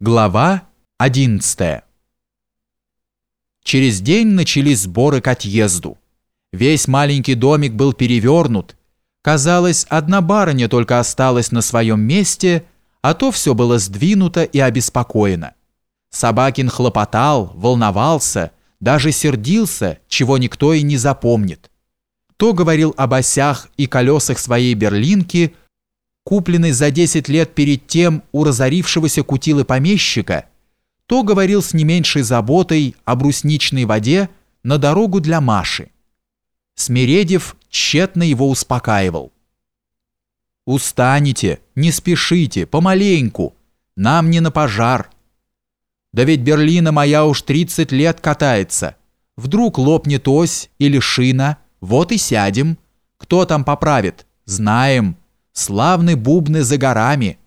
Глава 11 Через день начались сборы к отъезду. Весь маленький домик был перевернут. Казалось, одна барыня только осталась на своем месте, а то все было сдвинуто и обеспокоено. Собакин хлопотал, волновался, даже сердился, чего никто и не запомнит. То говорил об осях и колесах своей берлинки – купленный за 10 лет перед тем у разорившегося кутилы помещика, то говорил с не меньшей заботой о брусничной воде на дорогу для Маши. Смиредев тщетно его успокаивал. «Устанете, не спешите, помаленьку, нам не на пожар. Да ведь Берлина моя уж 30 лет катается. Вдруг лопнет ось или шина, вот и сядем. Кто там поправит? Знаем» славны бубны за горами.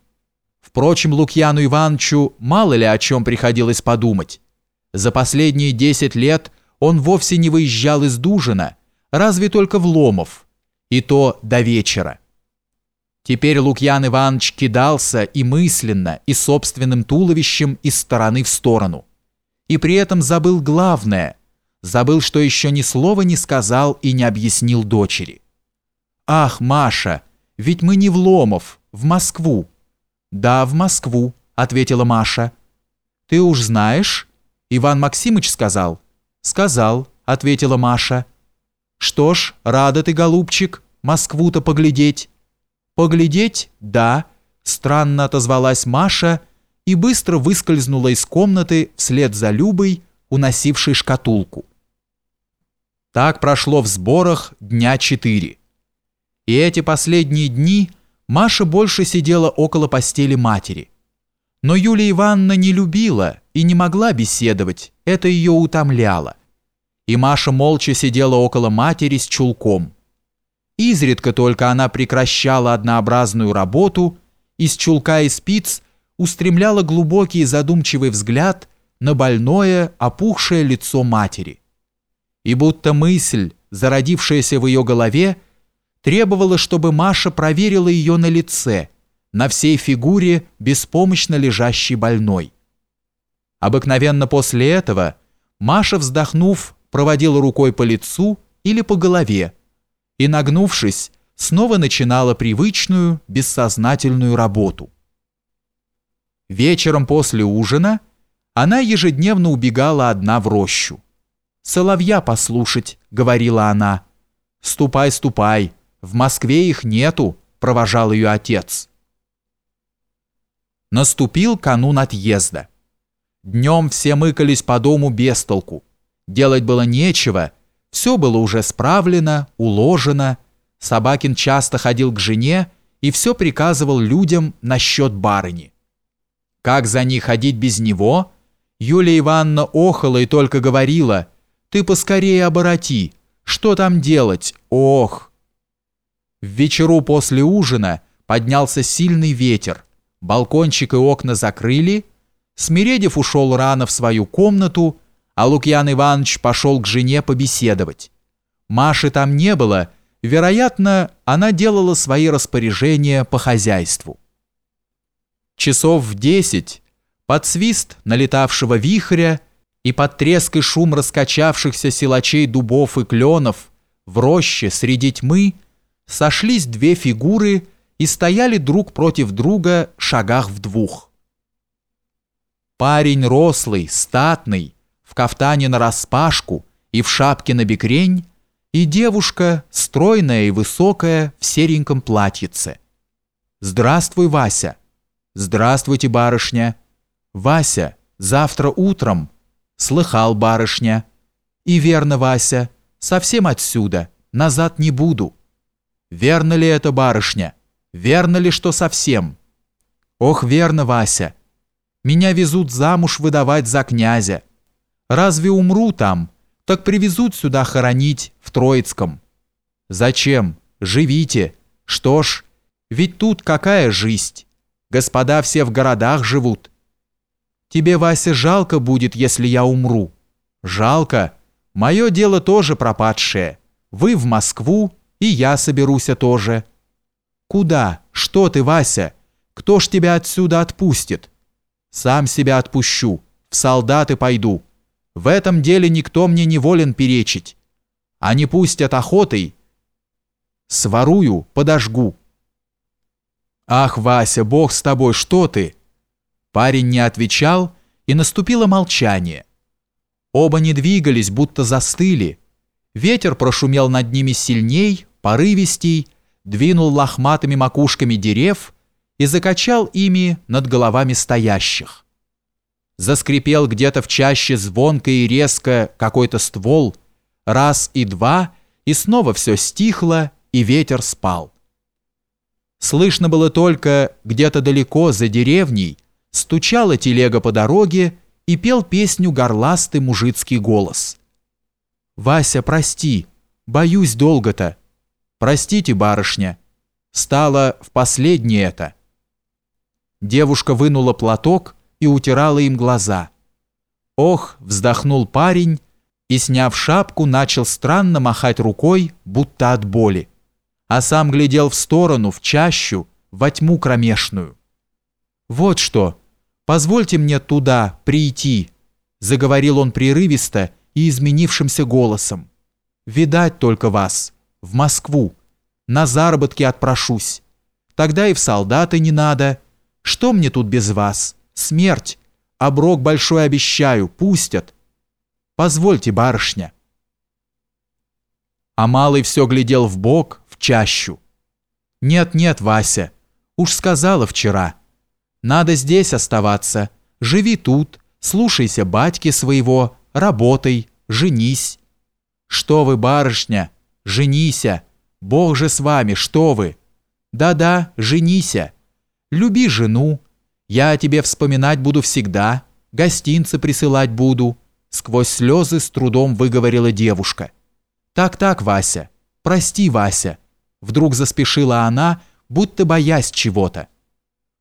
Впрочем, Лукьяну Ивановичу мало ли о чем приходилось подумать. За последние десять лет он вовсе не выезжал из Дужина, разве только в Ломов, и то до вечера. Теперь Лукьян Иванович кидался и мысленно, и собственным туловищем из стороны в сторону. И при этом забыл главное, забыл, что еще ни слова не сказал и не объяснил дочери. «Ах, Маша!» Ведь мы не в Ломов, в Москву». «Да, в Москву», — ответила Маша. «Ты уж знаешь?» Иван Максимыч сказал. «Сказал», — ответила Маша. «Что ж, рада ты, голубчик, Москву-то поглядеть». «Поглядеть? Да», — странно отозвалась Маша и быстро выскользнула из комнаты вслед за Любой, уносившей шкатулку. Так прошло в сборах дня четыре. И эти последние дни Маша больше сидела около постели матери. Но Юлия Ивановна не любила и не могла беседовать, это ее утомляло. И Маша молча сидела около матери с чулком. Изредка только она прекращала однообразную работу и с чулка и спиц устремляла глубокий задумчивый взгляд на больное, опухшее лицо матери. И будто мысль, зародившаяся в ее голове, требовала, чтобы Маша проверила ее на лице, на всей фигуре беспомощно лежащей больной. Обыкновенно после этого Маша, вздохнув, проводила рукой по лицу или по голове и, нагнувшись, снова начинала привычную, бессознательную работу. Вечером после ужина она ежедневно убегала одна в рощу. «Соловья послушать», — говорила она. «Ступай, ступай», в Москве их нету, провожал ее отец. Наступил канун отъезда. Днем все мыкались по дому без толку. Делать было нечего, все было уже справлено, уложено. Собакин часто ходил к жене и все приказывал людям насчет барыни. Как за ней ходить без него? Юлия Ивановна охала и только говорила, «Ты поскорее обороти, что там делать? Ох!» В вечеру после ужина поднялся сильный ветер, балкончик и окна закрыли, Смиредев ушел рано в свою комнату, а Лукьян Иванович пошел к жене побеседовать. Маши там не было, вероятно, она делала свои распоряжения по хозяйству. Часов в десять, под свист налетавшего вихря и под треск и шум раскачавшихся силачей дубов и кленов, в роще среди тьмы сошлись две фигуры и стояли друг против друга шагах в двух. Парень рослый, статный, в кафтане нараспашку и в шапке на бекрень, и девушка, стройная и высокая, в сереньком платьице. «Здравствуй, Вася!» «Здравствуйте, барышня!» «Вася, завтра утром!» «Слыхал, барышня!» «И верно, Вася, совсем отсюда, назад не буду!» Верно ли это, барышня? Верно ли, что совсем? Ох, верно, Вася. Меня везут замуж выдавать за князя. Разве умру там, так привезут сюда хоронить в Троицком. Зачем? Живите. Что ж, ведь тут какая жизнь? Господа все в городах живут. Тебе, Вася, жалко будет, если я умру. Жалко. Мое дело тоже пропадшее. Вы в Москву, и я соберуся тоже. Куда? Что ты, Вася? Кто ж тебя отсюда отпустит? Сам себя отпущу, в солдаты пойду. В этом деле никто мне не волен перечить. А не пустят охотой, сворую, подожгу. Ах, Вася, бог с тобой, что ты? Парень не отвечал, и наступило молчание. Оба не двигались, будто застыли. Ветер прошумел над ними сильней, порывистей, двинул лохматыми макушками дерев и закачал ими над головами стоящих. Заскрипел где-то в чаще звонко и резко какой-то ствол, раз и два, и снова все стихло, и ветер спал. Слышно было только где-то далеко за деревней стучала телега по дороге и пел песню горластый мужицкий голос. «Вася, прости, боюсь долго-то. Простите, барышня. Стало в последнее это». Девушка вынула платок и утирала им глаза. «Ох!» — вздохнул парень и, сняв шапку, начал странно махать рукой, будто от боли а сам глядел в сторону, в чащу, во тьму кромешную. «Вот что, позвольте мне туда прийти», — заговорил он прерывисто и изменившимся голосом. «Видать только вас, в Москву, на заработки отпрошусь. Тогда и в солдаты не надо. Что мне тут без вас? Смерть. Оброк большой обещаю, пустят. Позвольте, барышня». А малый все глядел в бок, чащу. «Нет-нет, Вася, уж сказала вчера. Надо здесь оставаться, живи тут, слушайся батьки своего, работай, женись». «Что вы, барышня, женися, Бог же с вами, что вы?» «Да-да, женися, люби жену, я о тебе вспоминать буду всегда, гостинцы присылать буду», сквозь слезы с трудом выговорила девушка. «Так-так, Вася, прости, Вася, Вдруг заспешила она, будто боясь чего-то.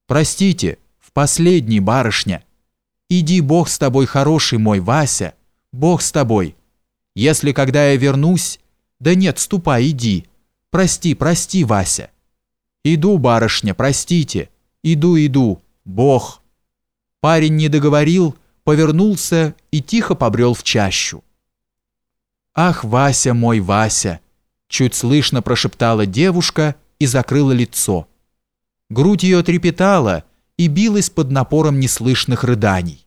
«Простите, в последний, барышня. Иди, Бог с тобой, хороший мой, Вася, Бог с тобой. Если когда я вернусь... Да нет, ступай, иди. Прости, прости, Вася». «Иду, барышня, простите. Иду, иду. Бог». Парень не договорил, повернулся и тихо побрел в чащу. «Ах, Вася мой, Вася!» Чуть слышно прошептала девушка и закрыла лицо. Грудь ее трепетала и билась под напором неслышных рыданий.